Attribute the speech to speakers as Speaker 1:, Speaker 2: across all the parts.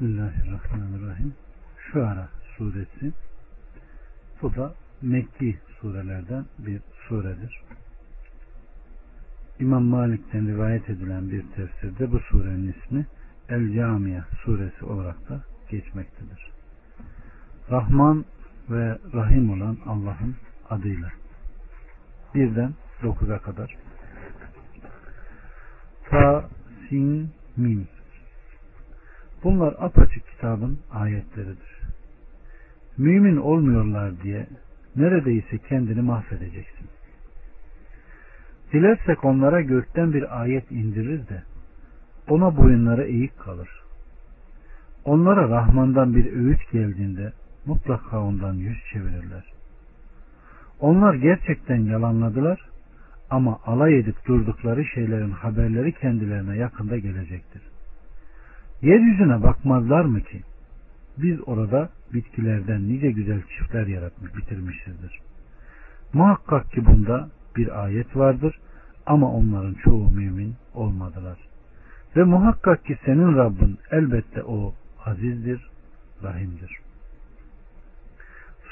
Speaker 1: Bismillahirrahmanirrahim. Şu ara suresi. Bu da Mekki surelerden bir suredir. İmam Malik'ten rivayet edilen bir tefsirde bu surenin ismi El Camiye suresi olarak da geçmektedir. Rahman ve Rahim olan Allah'ın adıyla. Birden dokuza kadar. Ta, sin, mim. Bunlar apaçık kitabın ayetleridir. Mümin olmuyorlar diye neredeyse kendini mahvedeceksin. Dilersek onlara gökten bir ayet indirir de ona boyunlara eğik kalır. Onlara Rahman'dan bir öğüt geldiğinde mutlaka ondan yüz çevirirler. Onlar gerçekten yalanladılar ama alay edip durdukları şeylerin haberleri kendilerine yakında gelecektir. Yeryüzüne bakmazlar mı ki? Biz orada bitkilerden nice güzel çiftler yaratmış bitirmişizdir. Muhakkak ki bunda bir ayet vardır ama onların çoğu mümin olmadılar. Ve muhakkak ki senin Rabbin elbette o azizdir, rahimdir.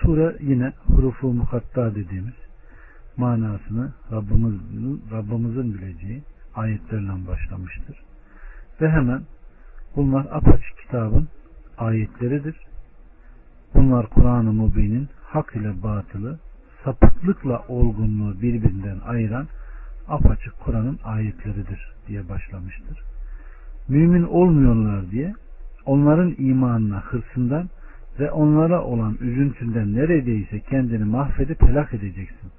Speaker 1: Sure yine hurufu mukatta dediğimiz manasını Rabbimizin, Rabbimizin bileceği ayetlerle başlamıştır. Ve hemen bunlar apaçık kitabın ayetleridir. Bunlar Kur'an-ı Mubin'in hak ile batılı, sapıklıkla olgunluğu birbirinden ayıran apaçık Kur'an'ın ayetleridir diye başlamıştır. Mümin olmuyorlar diye onların imanına, hırsından ve onlara olan üzüntünden neredeyse kendini mahvedip helak edeceksin.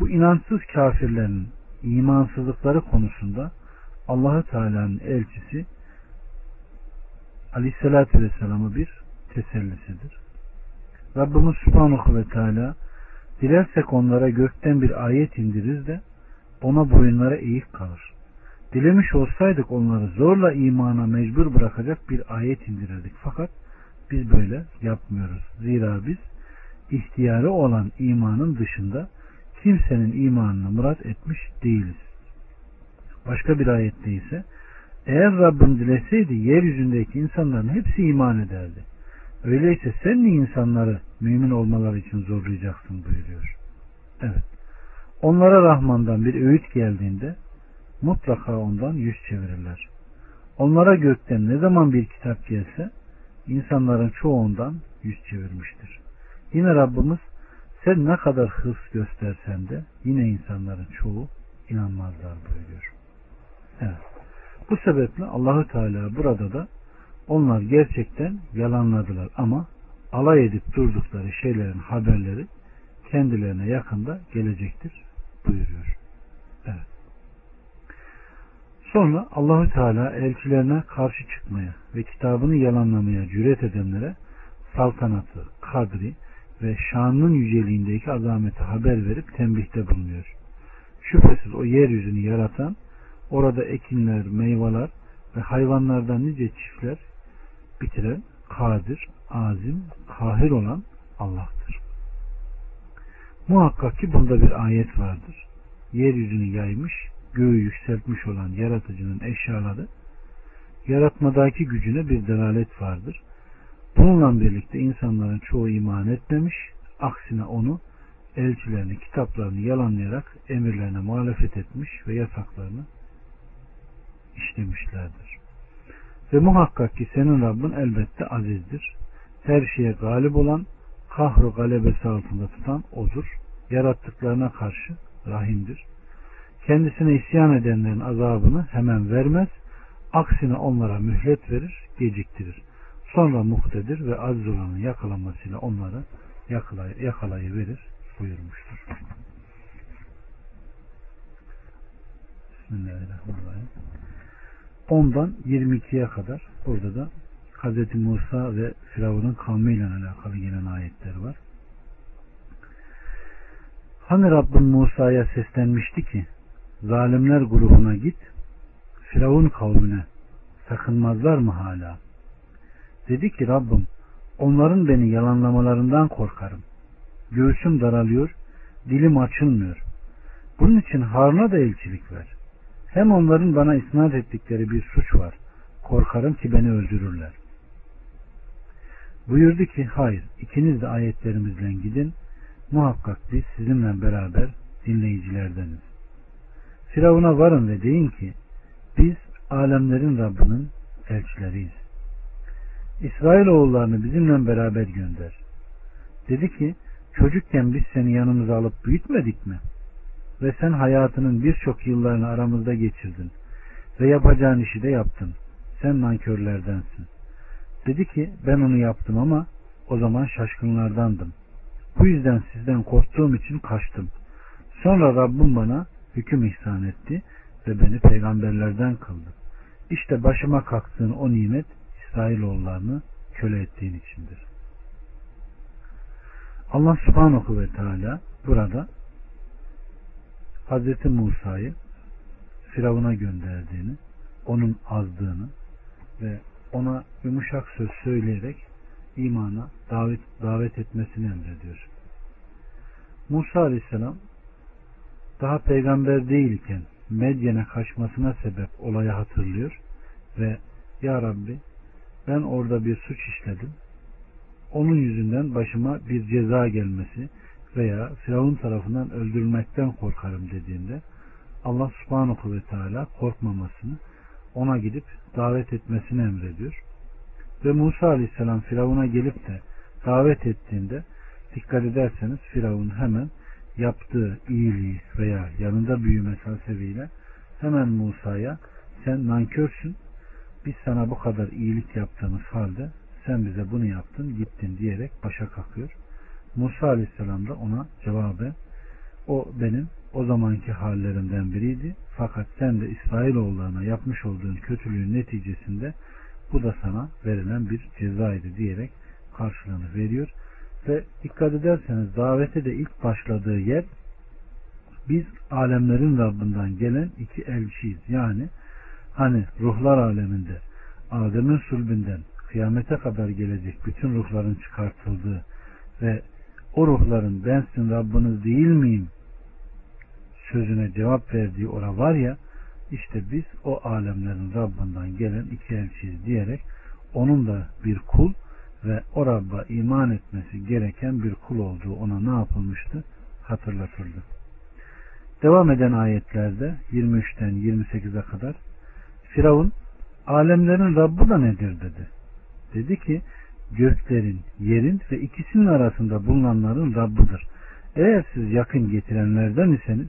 Speaker 1: Bu inançsız kafirlerin imansızlıkları konusunda Allahü Teala'nın elçisi Aleyhisselatü Vesselam'ı bir tesellisidir. Rabbimiz Subhanahu ve Teala dilersek onlara gökten bir ayet indiririz de ona boyunlara eğik kalır. Dilemiş olsaydık onları zorla imana mecbur bırakacak bir ayet indirirdik. Fakat biz böyle yapmıyoruz. Zira biz ihtiyarı olan imanın dışında kimsenin imanını murat etmiş değiliz. Başka bir ayette ise eğer Rabbim dileseydi yeryüzündeki insanların hepsi iman ederdi. Öyleyse sen niye insanları mümin olmaları için zorlayacaksın buyuruyor. Evet. Onlara Rahman'dan bir öğüt geldiğinde mutlaka ondan yüz çevirirler. Onlara gökten ne zaman bir kitap gelse insanların çoğu ondan yüz çevirmiştir. Yine Rabbimiz sen ne kadar hırs göstersen de yine insanların çoğu inanmazlar buyuruyor. Evet. Bu sebeple Allahü Teala burada da onlar gerçekten yalanladılar ama alay edip durdukları şeylerin haberleri kendilerine yakında gelecektir buyuruyor. Evet. Sonra Allahü Teala elçilerine karşı çıkmaya ve kitabını yalanlamaya cüret edenlere saltanatı, kadri ve şanının yüceliğindeki azameti haber verip tembihte bulunuyor. Şüphesiz o yeryüzünü yaratan, orada ekinler, meyveler ve hayvanlardan nice çiftler bitiren, kadir, azim, kahir olan Allah'tır. Muhakkak ki bunda bir ayet vardır. Yeryüzünü yaymış, göğü yükseltmiş olan yaratıcının eşyaları, yaratmadaki gücüne bir delalet vardır. Bununla birlikte insanların çoğu iman etmemiş, aksine onu elçilerini, kitaplarını yalanlayarak emirlerine muhalefet etmiş ve yasaklarını işlemişlerdir. Ve muhakkak ki senin Rabbin elbette azizdir. Her şeye galip olan, kahru galebesi altında tutan odur. Yarattıklarına karşı rahimdir. Kendisine isyan edenlerin azabını hemen vermez. Aksine onlara mühlet verir, geciktirir. Sonra muhtedir ve aziz olanın yakalamasıyla onları yakalay yakalayıverir buyurmuştur. Bismillahirrahmanirrahim. 10'dan 22'ye kadar burada da Hz. Musa ve Firavun'un kavmiyle alakalı gelen ayetler var. Hani Rabbin Musa'ya seslenmişti ki zalimler grubuna git Firavun kavmine sakınmazlar mı hala? Dedi ki Rabbim onların beni yalanlamalarından korkarım. Göğsüm daralıyor, dilim açılmıyor. Bunun için Harun'a da elçilik ver. Hem onların bana isnat ettikleri bir suç var. Korkarım ki beni öldürürler. Buyurdu ki hayır ikiniz de ayetlerimizle gidin muhakkak biz sizinle beraber dinleyicilerdeniz. Firavun'a varın ve deyin ki biz alemlerin Rabbinin elçileriyiz. İsrail oğullarını bizimle beraber gönder. Dedi ki çocukken biz seni yanımıza alıp büyütmedik mi? Ve sen hayatının birçok yıllarını aramızda geçirdin. Ve yapacağın işi de yaptın. Sen nankörlerdensin. Dedi ki ben onu yaptım ama o zaman şaşkınlardandım. Bu yüzden sizden korktuğum için kaçtım. Sonra Rabbim bana hüküm ihsan etti ve beni peygamberlerden kıldı. İşte başıma kalktığın o nimet İsrailoğullarını köle ettiğin içindir. Allah subhanahu ve teala burada Hazreti Musa'yı Firavun'a gönderdiğini, onun azdığını ve ona yumuşak söz söyleyerek imana davet, davet etmesini emrediyor. Musa aleyhisselam daha peygamber değilken Medyen'e kaçmasına sebep olayı hatırlıyor ve Ya Rabbi ben orada bir suç işledim. Onun yüzünden başıma bir ceza gelmesi veya Firavun tarafından öldürülmekten korkarım dediğinde Allah subhanahu ve teala korkmamasını ona gidip davet etmesini emrediyor. Ve Musa aleyhisselam Firavun'a gelip de davet ettiğinde dikkat ederseniz Firavun hemen yaptığı iyiliği veya yanında büyüme sebebiyle hemen Musa'ya sen nankörsün biz sana bu kadar iyilik yaptığımız halde sen bize bunu yaptın gittin diyerek başa kalkıyor. Musa aleyhisselam da ona cevabı o benim o zamanki hallerimden biriydi. Fakat sen de İsrailoğullarına yapmış olduğun kötülüğün neticesinde bu da sana verilen bir cezaydı diyerek karşılığını veriyor. Ve dikkat ederseniz davete de ilk başladığı yer biz alemlerin Rabbinden gelen iki elçiyiz. Yani hani ruhlar aleminde Adem'in sulbünden kıyamete kadar gelecek bütün ruhların çıkartıldığı ve o ruhların ben sizin Rabbiniz değil miyim sözüne cevap verdiği ora var ya işte biz o alemlerin Rabbinden gelen iki elçiyiz diyerek onun da bir kul ve o Rabb'a iman etmesi gereken bir kul olduğu ona ne yapılmıştı? Hatırlatıldı. Devam eden ayetlerde 23'ten 28'e kadar Firavun alemlerin Rabbi da nedir dedi. Dedi ki göklerin, yerin ve ikisinin arasında bulunanların Rabbidir. Eğer siz yakın getirenlerden iseniz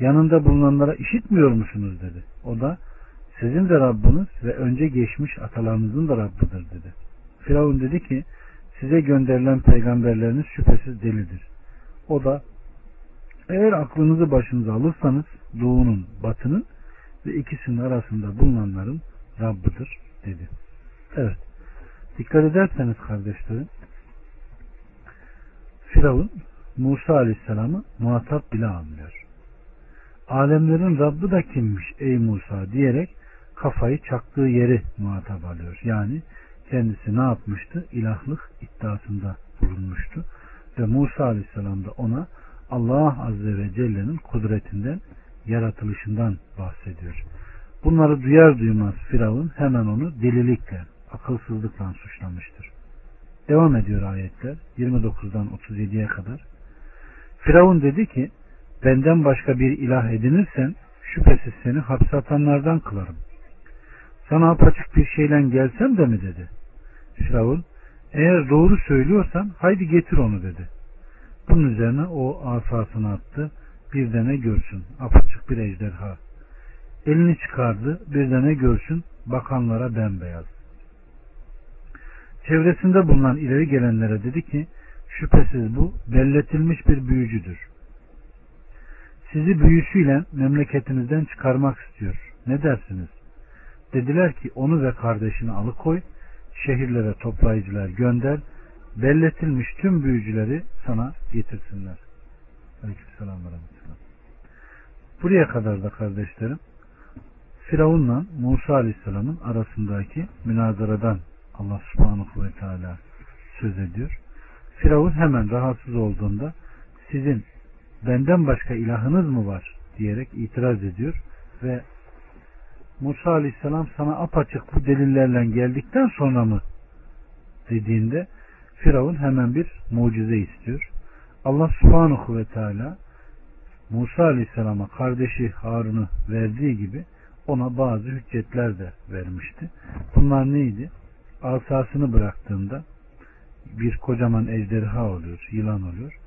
Speaker 1: yanında bulunanlara işitmiyor musunuz dedi. O da sizin de Rabbiniz ve önce geçmiş atalarınızın da Rabbidir dedi. Firavun dedi ki size gönderilen peygamberleriniz şüphesiz delidir. O da eğer aklınızı başınıza alırsanız doğunun, batının ve ikisinin arasında bulunanların Rabbidir dedi. Evet. Dikkat ederseniz kardeşlerim Firavun Musa Aleyhisselam'ı muhatap bile almıyor. Alemlerin Rabbi da kimmiş ey Musa diyerek kafayı çaktığı yeri muhatap alıyor. Yani kendisi ne yapmıştı? İlahlık iddiasında bulunmuştu. Ve Musa Aleyhisselam da ona Allah Azze ve Celle'nin kudretinden, yaratılışından bahsediyor. Bunları duyar duymaz Firavun hemen onu delilikle, akılsızlıkla suçlamıştır. Devam ediyor ayetler 29'dan 37'ye kadar. Firavun dedi ki benden başka bir ilah edinirsen şüphesiz seni hapse atanlardan kılarım. Sana apaçık bir şeyle gelsem de mi dedi. Firavun eğer doğru söylüyorsan haydi getir onu dedi. Bunun üzerine o asasını attı. Bir de görsün apaçık bir ejderha. Elini çıkardı bir de görsün bakanlara bembeyaz. Çevresinde bulunan ileri gelenlere dedi ki şüphesiz bu belletilmiş bir büyücüdür. Sizi büyüsüyle memleketinizden çıkarmak istiyor. Ne dersiniz? Dediler ki onu ve kardeşini alıkoy, şehirlere toplayıcılar gönder, belletilmiş tüm büyücüleri sana getirsinler. Aleykümselam ve Buraya kadar da kardeşlerim Firavun'la Musa Aleyhisselam'ın arasındaki münazaradan Allah subhanahu ve teala söz ediyor. Firavun hemen rahatsız olduğunda sizin benden başka ilahınız mı var diyerek itiraz ediyor ve Musa Aleyhisselam sana apaçık bu delillerle geldikten sonra mı dediğinde Firavun hemen bir mucize istiyor. Allah subhanahu ve teala Musa aleyhisselama kardeşi Harun'u verdiği gibi ona bazı hüccetler de vermişti. Bunlar neydi? Asasını bıraktığında bir kocaman ejderha oluyor, yılan oluyor.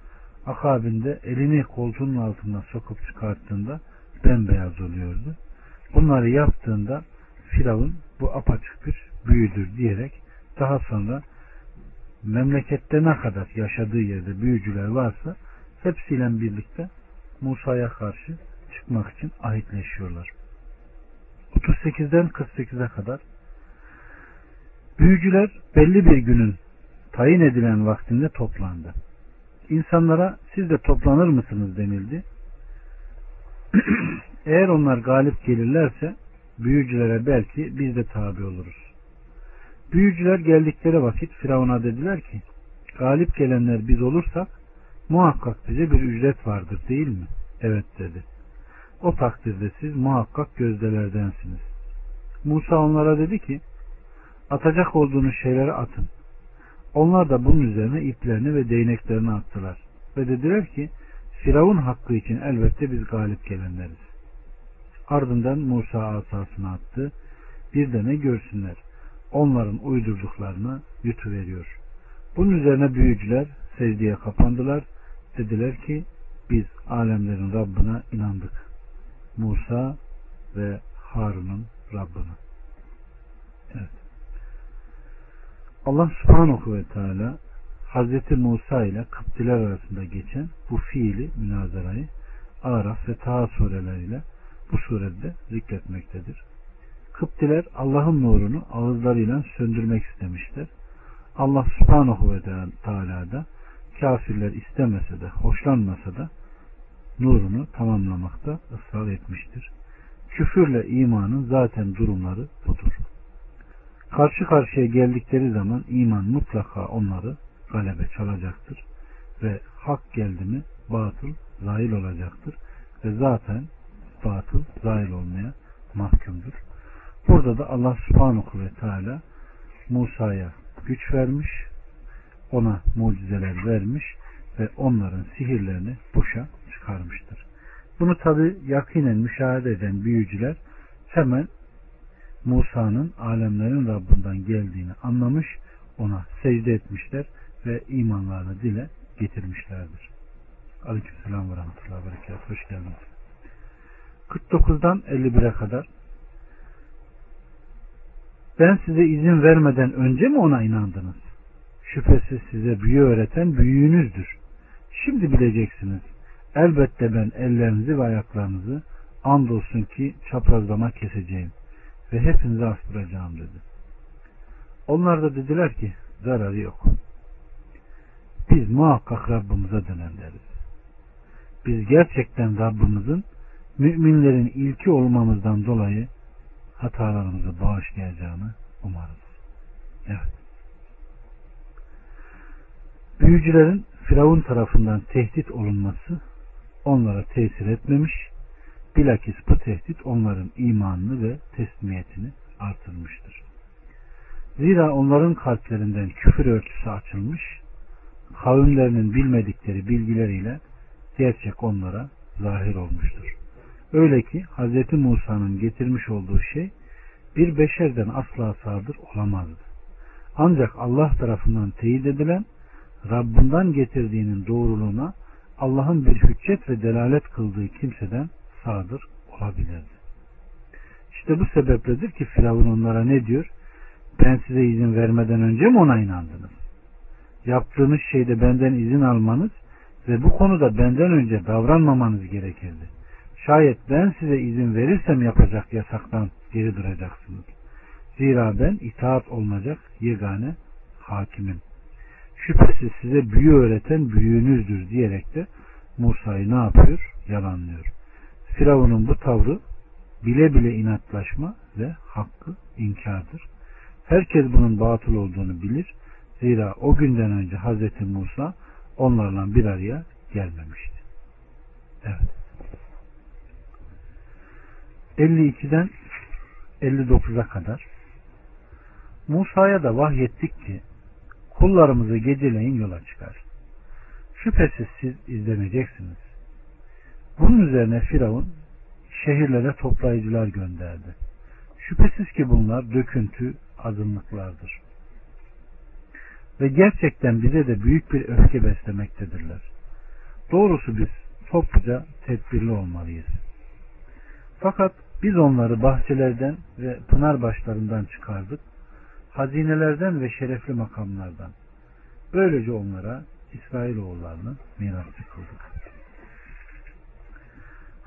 Speaker 1: Akabinde elini koltuğunun altından sokup çıkarttığında bembeyaz oluyordu. Bunları yaptığında Firavun bu apaçık bir büyüdür diyerek daha sonra memlekette ne kadar yaşadığı yerde büyücüler varsa hepsiyle birlikte Musa'ya karşı çıkmak için ahitleşiyorlar. 38'den 48'e kadar büyücüler belli bir günün tayin edilen vaktinde toplandı. İnsanlara siz de toplanır mısınız denildi. Eğer onlar galip gelirlerse büyücülere belki biz de tabi oluruz. Büyücüler geldikleri vakit Firavun'a dediler ki galip gelenler biz olursak muhakkak bize bir ücret vardır değil mi? Evet dedi. O takdirde siz muhakkak gözdelerdensiniz. Musa onlara dedi ki atacak olduğunuz şeyleri atın. Onlar da bunun üzerine iplerini ve değneklerini attılar. Ve dediler ki Firavun hakkı için elbette biz galip gelenleriz. Ardından Musa asasını attı. Bir de ne görsünler. Onların uydurduklarını yutuveriyor. Bunun üzerine büyücüler secdeye kapandılar. Dediler ki biz alemlerin Rabbine inandık. Musa ve Harun'un Rabbine. Evet. Allah subhanahu ve teala Hazreti Musa ile Kıptiler arasında geçen bu fiili münazarayı Araf ve Taha sureleriyle bu surede zikretmektedir. Kıptiler Allah'ın nurunu ağızlarıyla söndürmek istemişler. Allah subhanahu ve teala da kafirler istemese de hoşlanmasa da nurunu tamamlamakta ısrar etmiştir. Küfürle imanın zaten durumları budur. Karşı karşıya geldikleri zaman iman mutlaka onları galebe çalacaktır. Ve hak geldi mi batıl zahil olacaktır. Ve zaten batıl zahil olmaya mahkumdur. Burada da Allah subhanahu ve teala Musa'ya güç vermiş, ona mucizeler vermiş ve onların sihirlerini boşa çıkarmıştır. Bunu tabi yakinen müşahede eden büyücüler hemen Musa'nın alemlerin Rabbinden geldiğini anlamış, ona secde etmişler ve imanlarını dile getirmişlerdir. Aleykümselam ve rahmetullahi ve berekat. Hoş geldiniz. 49'dan 51'e kadar ben size izin vermeden önce mi ona inandınız? Şüphesiz size büyü öğreten büyüğünüzdür. Şimdi bileceksiniz. Elbette ben ellerinizi ve ayaklarınızı andolsun ki çaprazlama keseceğim ve hepinizi astıracağım dedi. Onlar da dediler ki zararı yok. Biz muhakkak Rabbimize dönenleriz. Biz gerçekten Rabbimizin müminlerin ilki olmamızdan dolayı hatalarımızı bağışlayacağını umarız. Evet. Büyücülerin Firavun tarafından tehdit olunması onlara tesir etmemiş, bilakis bu tehdit onların imanını ve teslimiyetini artırmıştır. Zira onların kalplerinden küfür örtüsü açılmış, kavimlerinin bilmedikleri bilgileriyle gerçek onlara zahir olmuştur. Öyle ki Hz. Musa'nın getirmiş olduğu şey bir beşerden asla sadır olamazdı. Ancak Allah tarafından teyit edilen Rabbinden getirdiğinin doğruluğuna Allah'ın bir hüccet ve delalet kıldığı kimseden sadır olabilirdi. İşte bu sebepledir ki Firavun onlara ne diyor? Ben size izin vermeden önce mi ona inandınız? Yaptığınız şeyde benden izin almanız ve bu konuda benden önce davranmamanız gerekirdi. Şayet ben size izin verirsem yapacak yasaktan geri duracaksınız. Zira ben itaat olunacak yegane hakimim. Şüphesiz size büyü öğreten büyüğünüzdür diyerek de Musa'yı ne yapıyor? Yalanlıyor. Firavun'un bu tavrı bile bile inatlaşma ve hakkı inkardır. Herkes bunun batıl olduğunu bilir. Zira o günden önce Hz. Musa onlarla bir araya gelmemişti. Evet. 52'den 59'a kadar Musa'ya da vahyettik ki kullarımızı geceleyin yola çıkar. Şüphesiz siz izleneceksiniz. Bunun üzerine Firavun şehirlere toplayıcılar gönderdi. Şüphesiz ki bunlar döküntü, azınlıklardır. Ve gerçekten bize de büyük bir öfke beslemektedirler. Doğrusu biz topluca tedbirli olmalıyız. Fakat biz onları bahçelerden ve pınar başlarından çıkardık. Hazinelerden ve şerefli makamlardan. Böylece onlara İsrailoğullarını mirasçı kıldık.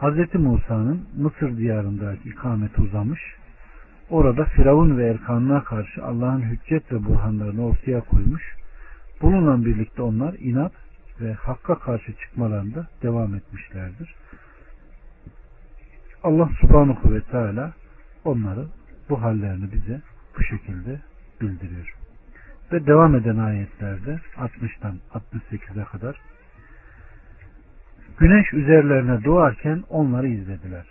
Speaker 1: Hz. Musa'nın Mısır diyarındaki ikameti uzamış, orada Firavun ve Erkan'ına karşı Allah'ın hüccet ve burhanlarını ortaya koymuş, bununla birlikte onlar inat ve hakka karşı çıkmalarında devam etmişlerdir. Allah subhanahu ve teala onları bu hallerini bize bu şekilde bildiriyor. Ve devam eden ayetlerde 60'tan 68'e kadar Güneş üzerlerine doğarken onları izlediler.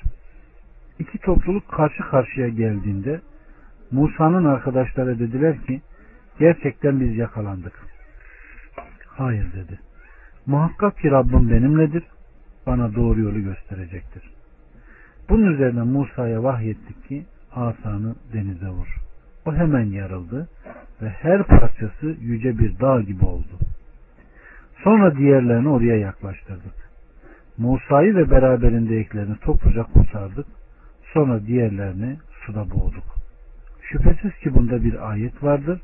Speaker 1: İki topluluk karşı karşıya geldiğinde Musa'nın arkadaşları dediler ki gerçekten biz yakalandık. Hayır dedi. Muhakkak ki Rabbim benimledir. Bana doğru yolu gösterecektir. Bunun üzerine Musa'ya vahyettik ki asanı denize vur. O hemen yarıldı ve her parçası yüce bir dağ gibi oldu. Sonra diğerlerini oraya yaklaştırdık. Musa'yı ve beraberindekilerini topluca kurtardık. Sonra diğerlerini suda boğduk. Şüphesiz ki bunda bir ayet vardır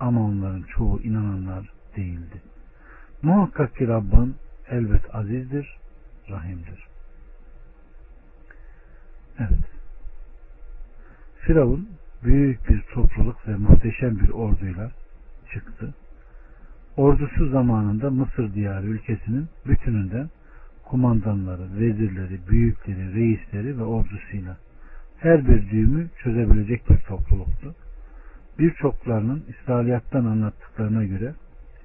Speaker 1: ama onların çoğu inananlar değildi. Muhakkak ki Rabbin elbet azizdir, rahimdir. Evet. Firavun büyük bir topluluk ve muhteşem bir orduyla çıktı. Ordusu zamanında Mısır diyarı ülkesinin bütününden kumandanları, vezirleri, büyükleri, reisleri ve ordusuyla her bir düğümü çözebilecek bir topluluktu. Birçoklarının İsrailiyattan anlattıklarına göre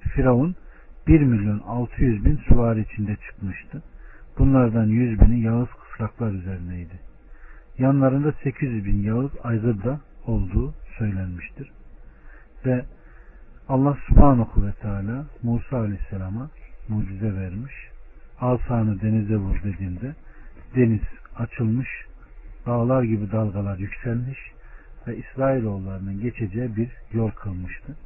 Speaker 1: Firavun 1 milyon 600 bin süvari içinde çıkmıştı. Bunlardan 100 bini Yağız kısraklar üzerineydi. Yanlarında 800 bin Yağız aygır da olduğu söylenmiştir. Ve Allah subhanahu ve teala Musa aleyhisselama mucize vermiş asanı denize vur dediğinde deniz açılmış, dağlar gibi dalgalar yükselmiş ve İsrailoğullarının geçeceği bir yol kılmıştı.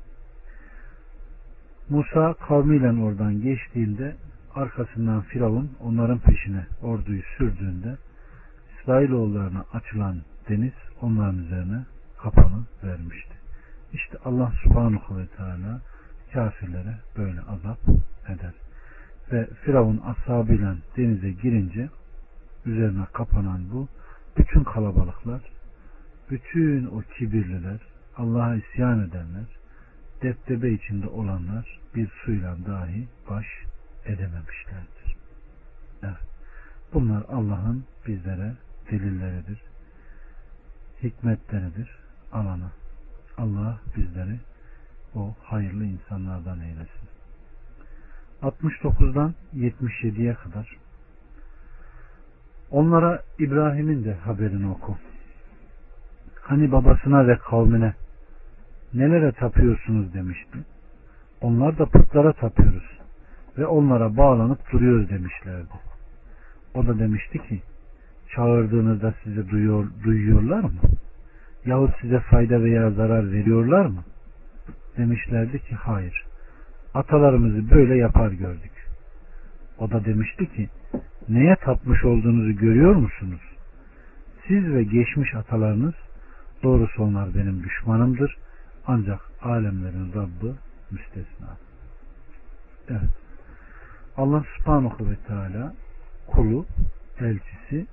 Speaker 1: Musa kavmiyle oradan geçtiğinde arkasından Firavun onların peşine orduyu sürdüğünde İsrailoğullarına açılan deniz onların üzerine kapanı vermişti. İşte Allah subhanahu ve teala kafirlere böyle azap ve Firavun ashabıyla denize girince üzerine kapanan bu bütün kalabalıklar bütün o kibirliler Allah'a isyan edenler deptebe içinde olanlar bir suyla dahi baş edememişlerdir. Evet. Bunlar Allah'ın bizlere delilleridir. Hikmetleridir. Alana. Allah bizleri o hayırlı insanlardan eylesin. 69'dan 77'ye kadar onlara İbrahim'in de haberini oku. Hani babasına ve kavmine nelere tapıyorsunuz demişti. Onlar da putlara tapıyoruz ve onlara bağlanıp duruyoruz demişlerdi. O da demişti ki çağırdığınızda sizi duyuyor, duyuyorlar mı? Yahut size fayda veya zarar veriyorlar mı? Demişlerdi ki hayır. Atalarımızı böyle yapar gördük. O da demişti ki neye tapmış olduğunuzu görüyor musunuz? Siz ve geçmiş atalarınız doğrusu onlar benim düşmanımdır. Ancak alemlerin Rabbi müstesna. Evet. Allah subhanahu ve teala kulu, elçisi,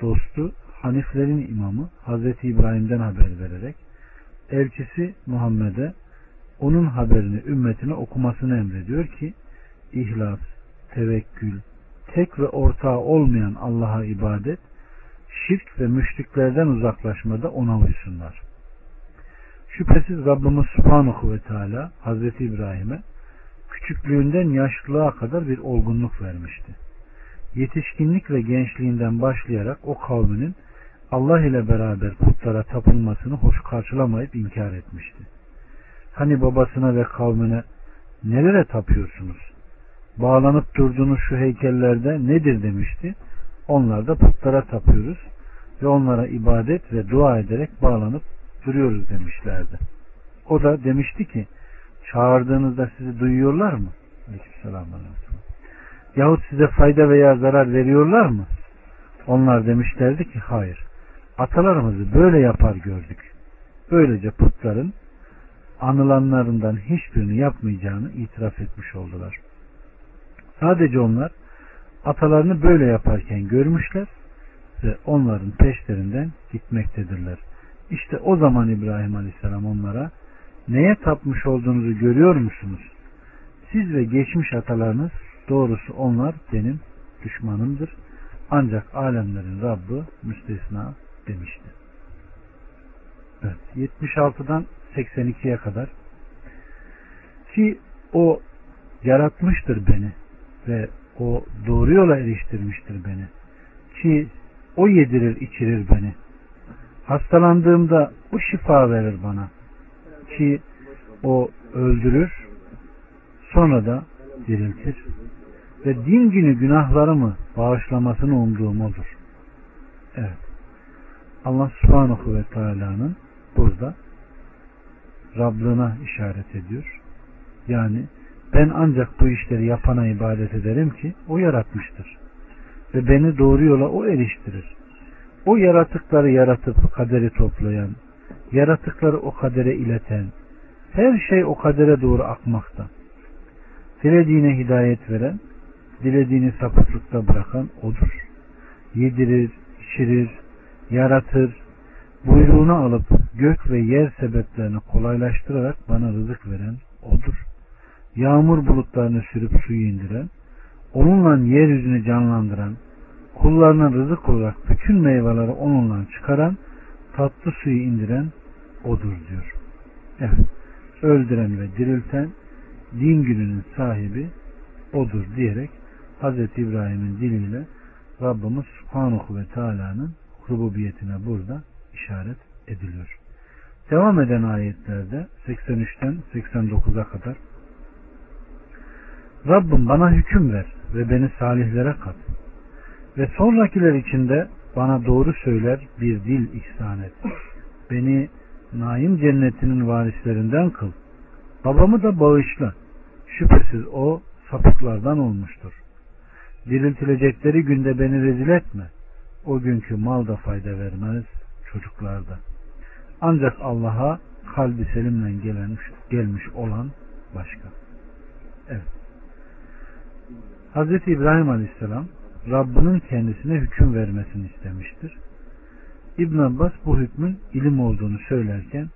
Speaker 1: dostu, Haniflerin imamı Hazreti İbrahim'den haber vererek elçisi Muhammed'e onun haberini ümmetine okumasını emrediyor ki ihlas, tevekkül, tek ve ortağı olmayan Allah'a ibadet, şirk ve müşriklerden uzaklaşmada ona uysunlar. Şüphesiz Rabbimiz Subhanahu ve Teala Hazreti İbrahim'e küçüklüğünden yaşlılığa kadar bir olgunluk vermişti. Yetişkinlik ve gençliğinden başlayarak o kavminin Allah ile beraber putlara tapılmasını hoş karşılamayıp inkar etmişti. Hani babasına ve kavmine nelere tapıyorsunuz? Bağlanıp durduğunuz şu heykellerde nedir demişti. Onlar da putlara tapıyoruz ve onlara ibadet ve dua ederek bağlanıp duruyoruz demişlerdi. O da demişti ki çağırdığınızda sizi duyuyorlar mı? Aleykümselam. Yahut size fayda veya zarar veriyorlar mı? Onlar demişlerdi ki hayır. Atalarımızı böyle yapar gördük. Böylece putların anılanlarından hiçbirini yapmayacağını itiraf etmiş oldular. Sadece onlar atalarını böyle yaparken görmüşler ve onların peşlerinden gitmektedirler. İşte o zaman İbrahim Aleyhisselam onlara neye tapmış olduğunuzu görüyor musunuz? Siz ve geçmiş atalarınız doğrusu onlar benim düşmanımdır. Ancak alemlerin Rabbi müstesna demişti. Evet, 76'dan 82'ye kadar. Ki o yaratmıştır beni ve o doğru yola eriştirmiştir beni. Ki o yedirir içirir beni. Hastalandığımda o şifa verir bana. Ki o öldürür sonra da diriltir. Ve din günü günahlarımı bağışlamasını umduğum odur. Evet. Allah subhanahu ve teala'nın burada Rablığına işaret ediyor. Yani ben ancak bu işleri yapana ibadet ederim ki o yaratmıştır. Ve beni doğru yola o eriştirir. O yaratıkları yaratıp kaderi toplayan, yaratıkları o kadere ileten, her şey o kadere doğru akmakta. Dilediğine hidayet veren, dilediğini sapıklıkta bırakan odur. Yedirir, içirir, yaratır, buyruğunu alıp gök ve yer sebeplerini kolaylaştırarak bana rızık veren odur. Yağmur bulutlarını sürüp suyu indiren, onunla yeryüzünü canlandıran, kullarına rızık olarak bütün meyveleri onunla çıkaran, tatlı suyu indiren odur diyor. Evet, öldüren ve dirilten, din gününün sahibi odur diyerek Hz. İbrahim'in diliyle Rabbimiz Subhanahu ve Teala'nın rububiyetine burada işaret ediliyor. Devam eden ayetlerde 83'ten 89'a kadar Rabbim bana hüküm ver ve beni salihlere kat ve sonrakiler içinde bana doğru söyler bir dil ihsan et. Beni naim cennetinin varislerinden kıl. Babamı da bağışla. Şüphesiz o sapıklardan olmuştur. Diriltilecekleri günde beni rezil etme. O günkü mal da fayda vermez, çocuklarda. Ancak Allah'a kalbi selimle gelmiş, gelmiş olan başka. Evet. Hz. İbrahim Aleyhisselam Rabbinin kendisine hüküm vermesini istemiştir. İbn Abbas bu hükmün ilim olduğunu söylerken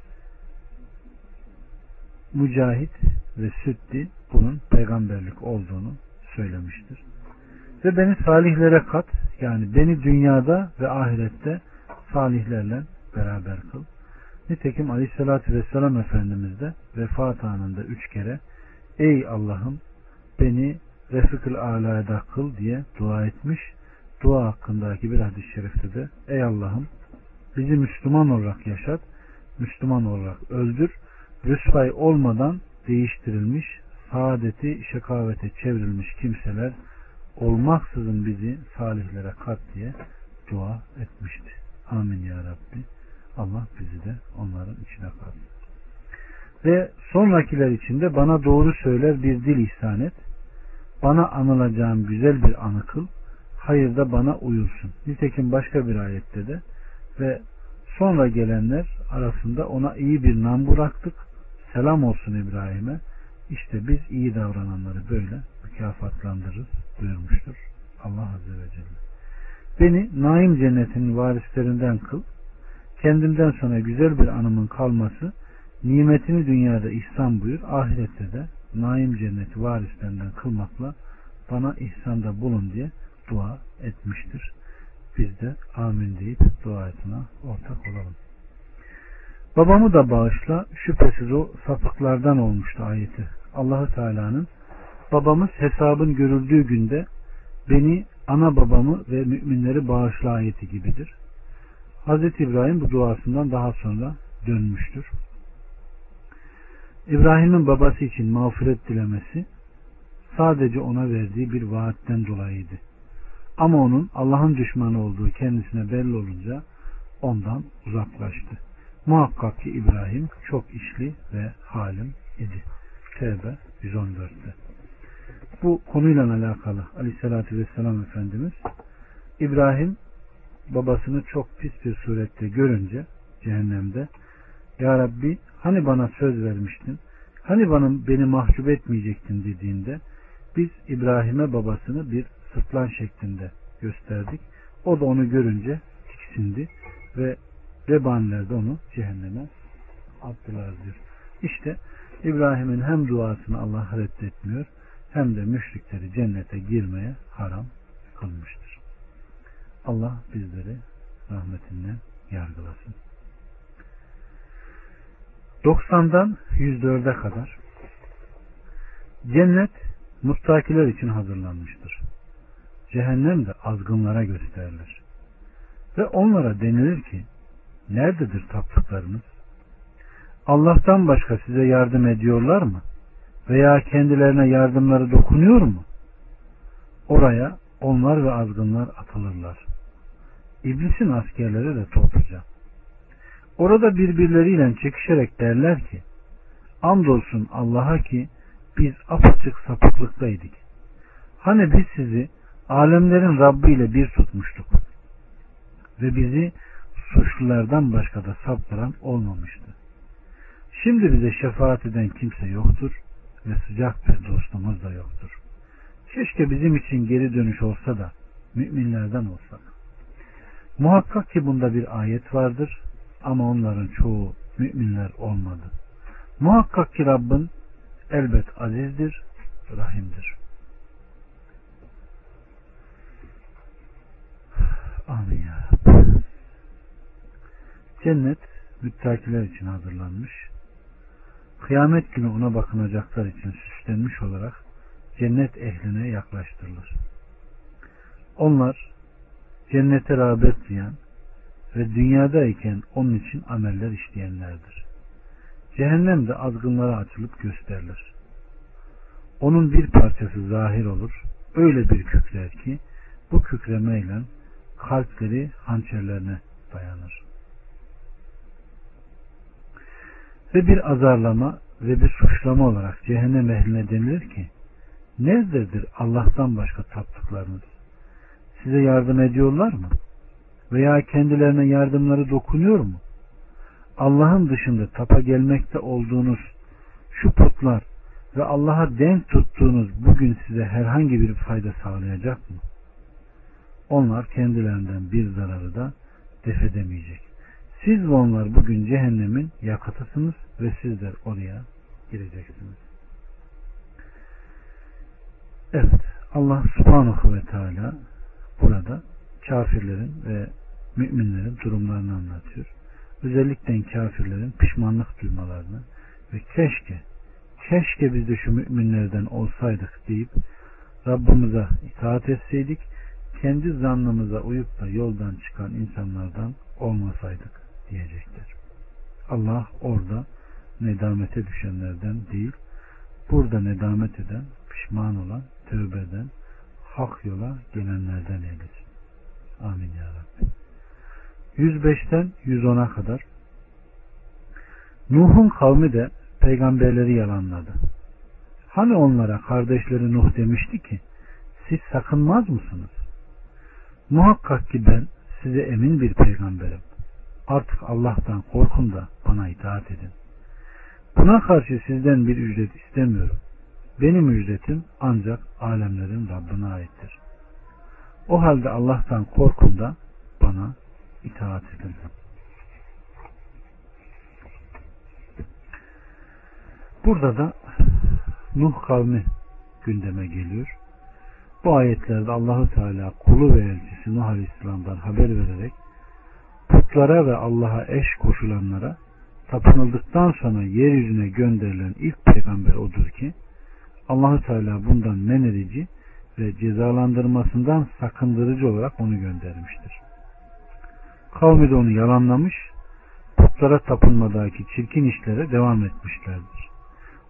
Speaker 1: Mücahit ve Süddi bunun peygamberlik olduğunu söylemiştir. Ve beni salihlere kat yani beni dünyada ve ahirette salihlerle beraber kıl. Nitekim Aleyhisselatü Vesselam Efendimiz de vefat anında üç kere Ey Allah'ım beni Refik-ül Ala'da kıl diye dua etmiş. Dua hakkındaki bir hadis-i şerifte de Ey Allah'ım bizi Müslüman olarak yaşat, Müslüman olarak öldür, rüsvay olmadan değiştirilmiş, saadeti şekavete çevrilmiş kimseler olmaksızın bizi salihlere kat diye dua etmişti. Amin ya Rabbi. Allah bizi de onların içine katsın. Ve sonrakiler içinde bana doğru söyler bir dil ihsan et. Bana anılacağım güzel bir anı kıl. Hayırda bana uyulsun. Nitekim başka bir ayette de ve sonra gelenler arasında ona iyi bir nam bıraktık. Selam olsun İbrahim'e. İşte biz iyi davrananları böyle mükafatlandırırız buyurmuştur Allah Azze ve Celle. Beni naim cennetinin varislerinden kıl. Kendimden sonra güzel bir anımın kalması, nimetini dünyada ihsan buyur, ahirette de naim cenneti varislerinden kılmakla bana ihsanda bulun diye dua etmiştir. Biz de amin deyip duasına ortak olalım. Babamı da bağışla, şüphesiz o sapıklardan olmuştu ayeti. Allahu Teala'nın babamız hesabın görüldüğü günde beni, ana babamı ve müminleri bağışla ayeti gibidir. Hz. İbrahim bu duasından daha sonra dönmüştür. İbrahim'in babası için mağfiret dilemesi sadece ona verdiği bir vaatten dolayıydı. Ama onun Allah'ın düşmanı olduğu kendisine belli olunca ondan uzaklaştı. Muhakkak ki İbrahim çok işli ve halim idi. Tevbe 114'te. Bu konuyla alakalı aleyhissalatü vesselam Efendimiz İbrahim babasını çok pis bir surette görünce cehennemde Ya Rabbi hani bana söz vermiştin hani bana beni mahcup etmeyecektin dediğinde biz İbrahim'e babasını bir sırtlan şeklinde gösterdik. O da onu görünce tiksindi ve rebaniler de onu cehenneme attılar diyor. İşte İbrahim'in hem duasını Allah reddetmiyor hem de müşrikleri cennete girmeye haram kılmıştır. Allah bizleri rahmetinden yargılasın. 90'dan 104'e kadar cennet muttakiler için hazırlanmıştır. Cehennem de azgınlara gösterilir. Ve onlara denilir ki nerededir taptıklarınız? Allah'tan başka size yardım ediyorlar mı? Veya kendilerine yardımları dokunuyor mu? Oraya onlar ve azgınlar atılırlar. İblisin askerleri de topluca. Orada birbirleriyle çekişerek derler ki andolsun Allah'a ki biz apaçık sapıklıktaydık. Hani biz sizi alemlerin Rabbi ile bir tutmuştuk ve bizi suçlulardan başka da saptıran olmamıştı. Şimdi bize şefaat eden kimse yoktur ve sıcak bir dostumuz da yoktur. Keşke bizim için geri dönüş olsa da müminlerden olsak. Muhakkak ki bunda bir ayet vardır ama onların çoğu müminler olmadı. Muhakkak ki Rabbin elbet azizdir, rahimdir. Amin ya Cennet müttakiler için hazırlanmış. Kıyamet günü ona bakınacaklar için süslenmiş olarak cennet ehline yaklaştırılır. Onlar cennete rağbet duyan ve dünyadayken onun için ameller işleyenlerdir. Cehennem de azgınlara açılıp gösterilir. Onun bir parçası zahir olur. Öyle bir kükrer ki bu kükremeyle kalpleri hançerlerine dayanır. Ve bir azarlama ve bir suçlama olarak cehennem ehline denilir ki nerededir Allah'tan başka taptıklarınız? Size yardım ediyorlar mı? Veya kendilerine yardımları dokunuyor mu? Allah'ın dışında tapa gelmekte olduğunuz şu putlar ve Allah'a denk tuttuğunuz bugün size herhangi bir fayda sağlayacak mı? Onlar kendilerinden bir zararı da def edemeyecek. Siz ve onlar bugün cehennemin yakıtısınız ve sizler oraya gireceksiniz. Evet Allah subhanahu ve teala burada kafirlerin ve müminlerin durumlarını anlatıyor özellikle kafirlerin pişmanlık duymalarını ve keşke keşke biz de şu müminlerden olsaydık deyip Rabbimize itaat etseydik kendi zannımıza uyup da yoldan çıkan insanlardan olmasaydık diyecekler. Allah orada nedamete düşenlerden değil burada nedamet eden pişman olan tövbeden hak yola gelenlerden eylesin. Amin ya Rabbi. 105'ten 110'a kadar Nuh'un kavmi de peygamberleri yalanladı. Hani onlara kardeşleri Nuh demişti ki siz sakınmaz mısınız? Muhakkak ki ben size emin bir peygamberim. Artık Allah'tan korkun da bana itaat edin. Buna karşı sizden bir ücret istemiyorum. Benim ücretim ancak alemlerin Rabbine aittir. O halde Allah'tan korkun da bana itaat edin. Burada da Nuh kavmi gündeme geliyor. Bu ayetlerde Allahu Teala kulu ve elçisi Nuh Aleyhisselam'dan haber vererek putlara ve Allah'a eş koşulanlara tapınıldıktan sonra yeryüzüne gönderilen ilk peygamber odur ki Allahu Teala bundan men edici ve cezalandırmasından sakındırıcı olarak onu göndermiştir. Kavmi de onu yalanlamış, putlara tapınmadaki çirkin işlere devam etmişlerdir.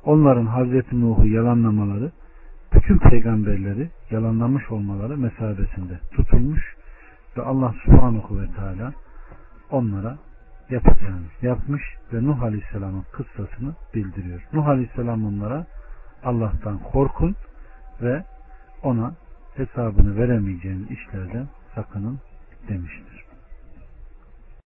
Speaker 1: onların Hazreti Nuh'u yalanlamaları bütün peygamberleri yalanlamış olmaları mesabesinde tutulmuş ve Allah subhanahu ve teala onlara yapacağını yapmış ve Nuh Aleyhisselam'ın kıssasını bildiriyor. Nuh Aleyhisselam onlara Allah'tan korkun ve ona hesabını veremeyeceğiniz işlerden sakının demiştir.